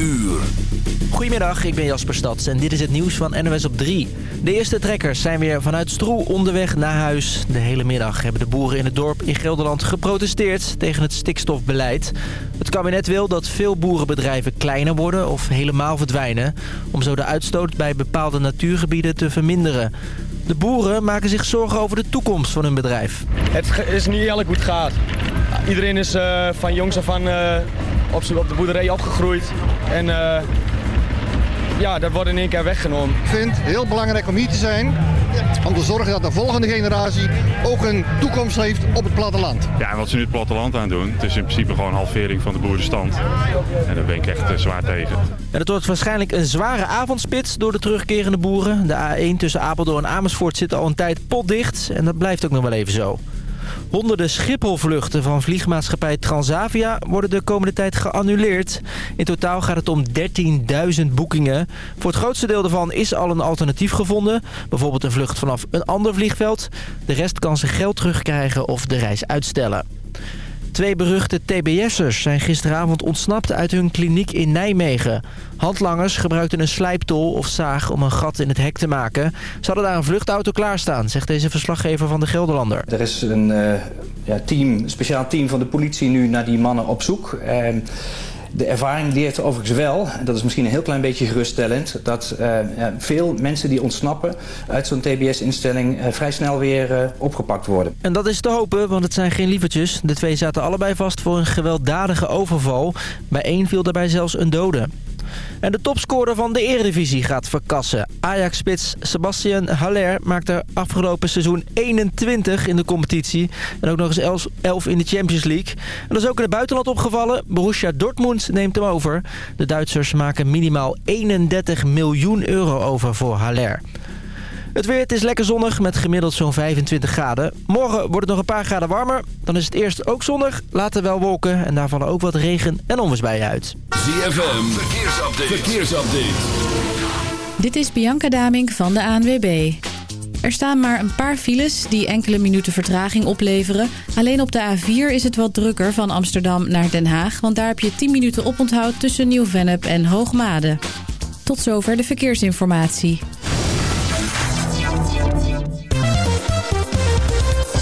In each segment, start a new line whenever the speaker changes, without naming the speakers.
uur.
Goedemiddag, ik ben Jasper Stads en dit is het nieuws van NOS op 3. De eerste trekkers zijn weer vanuit Stroe onderweg naar huis. De hele middag hebben de boeren in het dorp in Gelderland geprotesteerd tegen het stikstofbeleid. Het kabinet wil dat veel boerenbedrijven kleiner worden of helemaal verdwijnen... om zo de uitstoot bij bepaalde natuurgebieden te verminderen. De boeren maken zich zorgen over de toekomst van hun bedrijf.
Het is niet eerlijk hoe het gaat. Iedereen is uh, van jongs af aan uh, op, op de boerderij opgegroeid. En uh, ja, dat wordt in één keer weggenomen.
Ik vind het heel belangrijk om hier te zijn. Om te zorgen dat de volgende generatie ook een toekomst heeft op het platteland.
Ja, en wat ze nu het platteland aan doen, het is in principe gewoon halvering van de boerenstand. En daar ben ik echt zwaar tegen.
En het wordt waarschijnlijk een zware avondspits door de terugkerende boeren. De A1 tussen Apeldoorn en Amersfoort zit al een tijd potdicht en dat blijft ook nog wel even zo. Honderden Schiphol-vluchten van vliegmaatschappij Transavia worden de komende tijd geannuleerd. In totaal gaat het om 13.000 boekingen. Voor het grootste deel daarvan is al een alternatief gevonden. Bijvoorbeeld een vlucht vanaf een ander vliegveld. De rest kan zijn geld terugkrijgen of de reis uitstellen. Twee beruchte TBS'ers zijn gisteravond ontsnapt uit hun kliniek in Nijmegen. Handlangers gebruikten een slijptol of zaag om een gat in het hek te maken. Ze daar een vluchtauto klaarstaan, zegt deze verslaggever van de Gelderlander.
Er is een uh, ja, team, speciaal team van de politie nu naar die mannen op zoek. Uh, de ervaring leert overigens wel, en dat is misschien een heel klein beetje geruststellend... dat uh, veel mensen die ontsnappen uit zo'n TBS-instelling uh, vrij snel weer uh, opgepakt worden.
En dat is te hopen, want het zijn geen lievertjes. De twee zaten allebei vast voor een gewelddadige overval. Bij één viel daarbij zelfs een dode. En de topscorer van de Eredivisie gaat verkassen. Ajax-spits Sebastian Haller maakte afgelopen seizoen 21 in de competitie. En ook nog eens 11 in de Champions League. En dat is ook in het buitenland opgevallen. Borussia Dortmund neemt hem over. De Duitsers maken minimaal 31 miljoen euro over voor Haller. Het weer, het is lekker zonnig met gemiddeld zo'n 25 graden. Morgen wordt het nog een paar graden warmer. Dan is het eerst ook zonnig, later wel wolken en daar vallen ook wat regen- en onweersbuien uit.
ZFM, verkeersupdate. verkeersupdate.
Dit is Bianca Damink van de ANWB. Er staan maar een paar files die enkele minuten vertraging opleveren. Alleen op de A4 is het wat drukker van Amsterdam naar Den Haag... want daar heb je 10 minuten oponthoud tussen Nieuw-Vennep en Hoogmade. Tot zover de verkeersinformatie.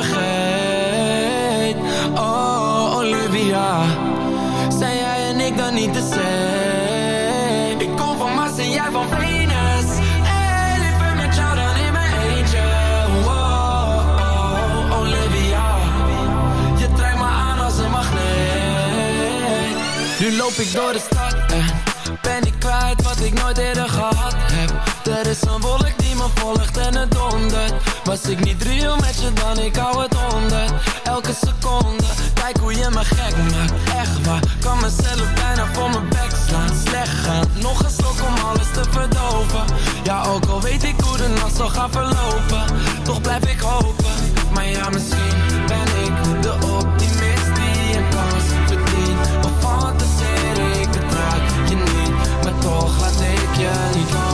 Vergeet. Oh, Olivia, zijn jij en ik dan niet de same? Ik kom van Mars en jij van Venus. Hey, liever met jou dan in mijn eentje. Oh, oh, Olivia, je trekt me aan als een magneet. Nu loop ik door de stad en ben ik kwijt wat ik nooit eerder gehad heb. Er is een wolk volgt en het dondert. Was ik niet real met je dan, ik hou het onder. Elke seconde, kijk hoe je me gek maakt. Echt waar, kan mezelf bijna voor mijn bek slaan. Slecht gaan, nog een slok om alles te verdoven. Ja, ook al weet ik hoe de nacht zal gaan verlopen. Toch blijf ik hopen, maar ja, misschien ben ik de optimist die een kans verdient. Of fantaseer ik het raak je niet, maar toch laat ik je niet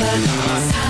summer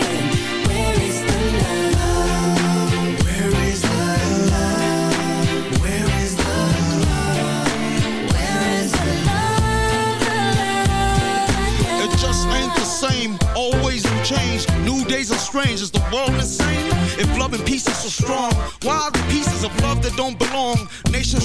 World insane? If love and peace is so strong, why are the pieces of love that don't belong?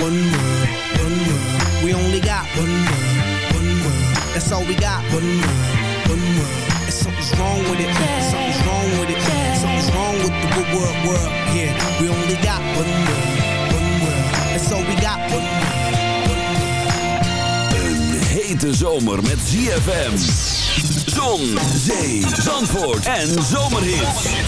One world, one world. We only got one world, one world. That's all we got. One world, one world. And something's wrong with it. Something's wrong with it. Something's wrong with the good world, world. Yeah, we only got one world, one world. That's all we got. One world.
Een hete zomer met ZFM. Zon, zee, zandvoort en zomerhits.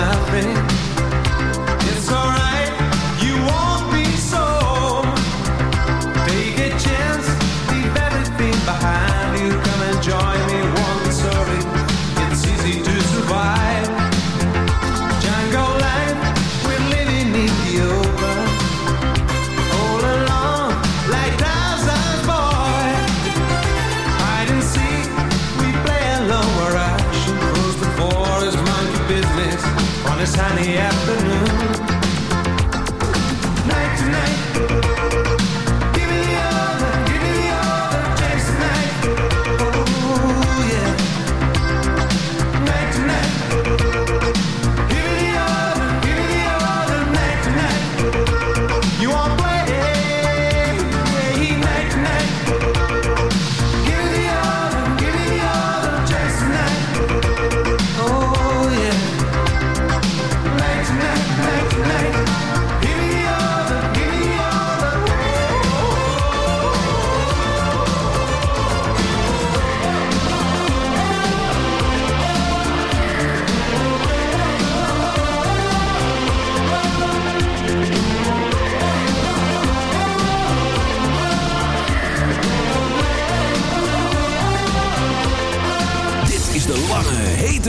my friend.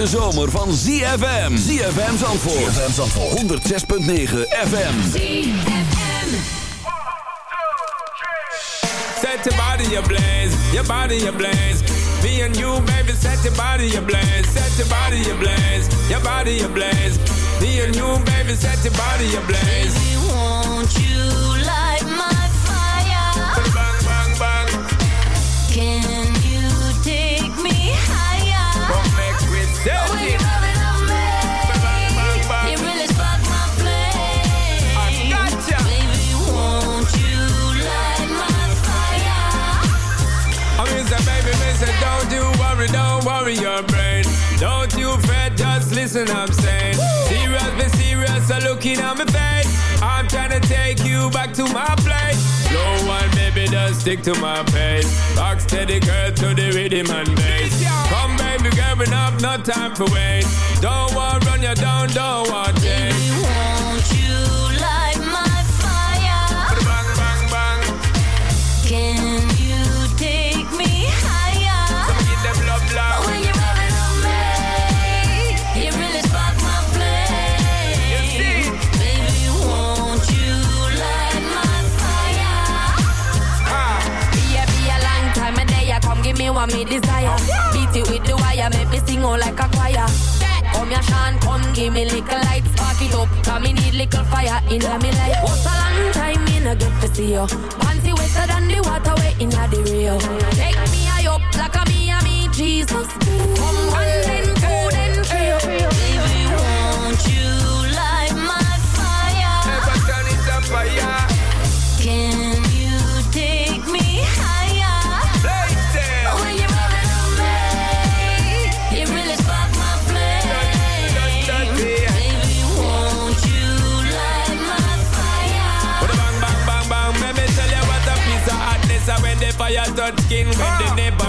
hete zomer van ZFM. ZFM Zandvoort. ZFM Zandvoort. 106.9 FM. ZFM.
Set your body ablaze. Your body ablaze. Me and you, baby, set your body ablaze. Set your body ablaze. Your body ablaze. Me and you, baby, set your body ablaze. listen, I'm saying. Serious, be serious, so look in my face. I'm trying to take you back to my place. No one, baby, does stick to my pace. Rock steady, girl, to the rhythm and bass. Come, baby, girl, enough, no time for wait. Don't want run you down, don't want change.
what me desire. Beat it with the wire, make me sing all like a choir. Come here, Sean, come give me little light, spark it up. Cause me need little fire in my life. What's a long time me no get to see you? Panty wetter than the water way in the real. Take me high up like a me and me Jesus. Come
on. fire
touch skin with the ah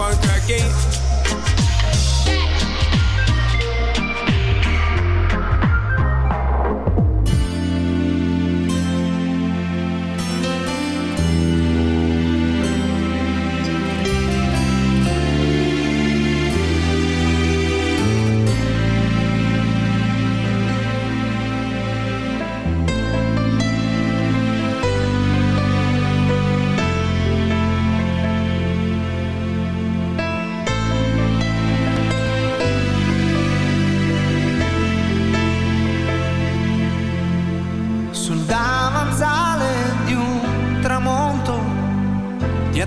phone cracking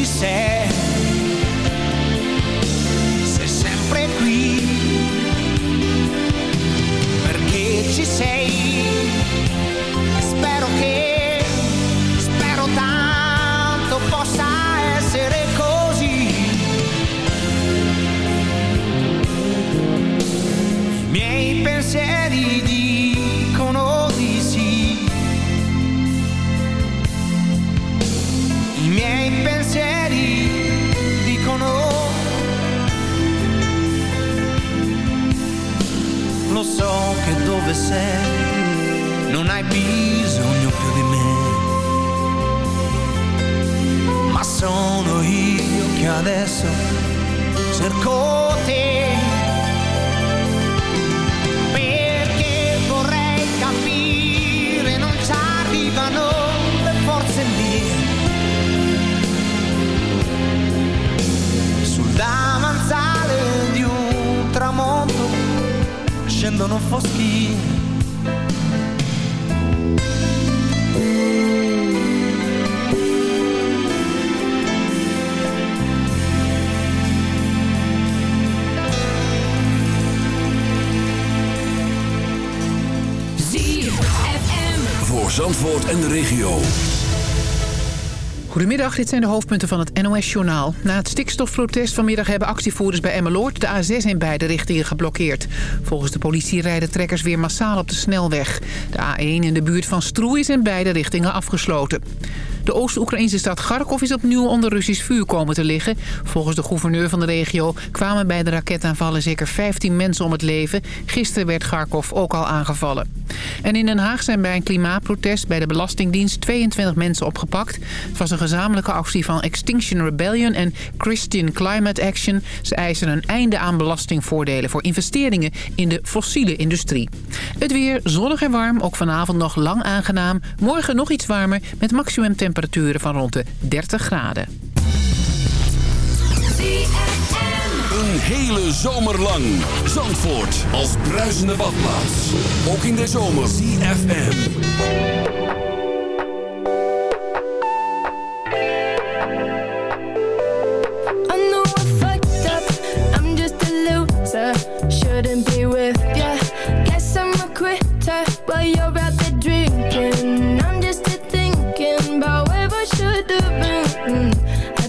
she
said. Dit zijn de hoofdpunten van het NOS-journaal. Na het stikstofprotest vanmiddag hebben actievoerders bij Emmeloord de A6 in beide richtingen geblokkeerd. Volgens de politie rijden trekkers weer massaal op de snelweg. De A1 in de buurt van Stroe is in beide richtingen afgesloten. De Oost-Oekraïnse stad Kharkov is opnieuw onder Russisch vuur komen te liggen. Volgens de gouverneur van de regio kwamen bij de raketaanvallen zeker 15 mensen om het leven. Gisteren werd Kharkov ook al aangevallen. En in Den Haag zijn bij een klimaatprotest bij de Belastingdienst 22 mensen opgepakt. Het was een gezamenlijke actie van Extinction Rebellion en Christian Climate Action. Ze eisen een einde aan belastingvoordelen voor investeringen in de fossiele industrie. Het weer zonnig en warm, ook vanavond nog lang aangenaam. Morgen nog iets warmer met maximum temperaturen van rond de 30 graden.
Een hele zomer lang. Zandvoort als bruisende badplaats. Ook in de zomer. CFM.
I know I fucked up. I'm just a loser. Shouldn't be with ya. Guess I'm a quitter. While you're out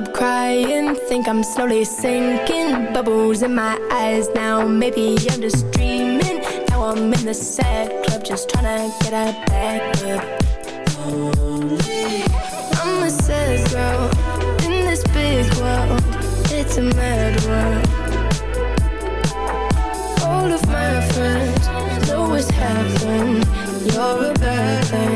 bathtub crying. Think I'm slowly sinking. Bubbles in my eyes now. Maybe I'm just dreaming. Now I'm in the sad club, just trying to get a back up. I'm a sad girl in this big world. It's a mad world. All of my friends know it's heaven. You're a bad thing.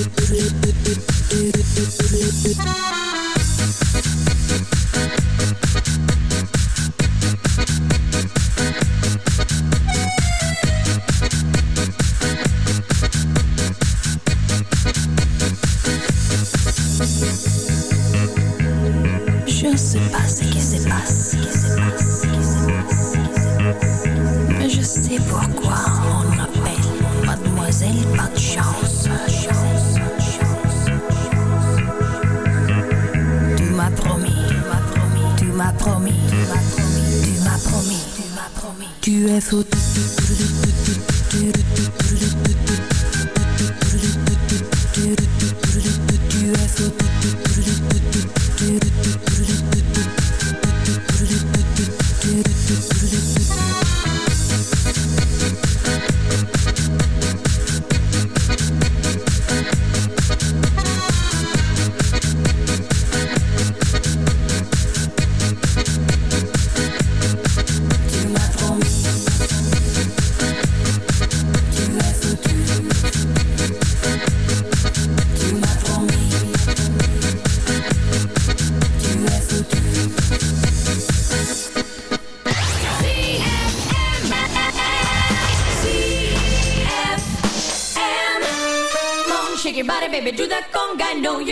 Thank you.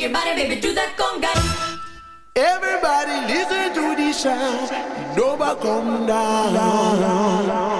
shake your body, baby, do that conga. Everybody listen to the sound.
Nova come down.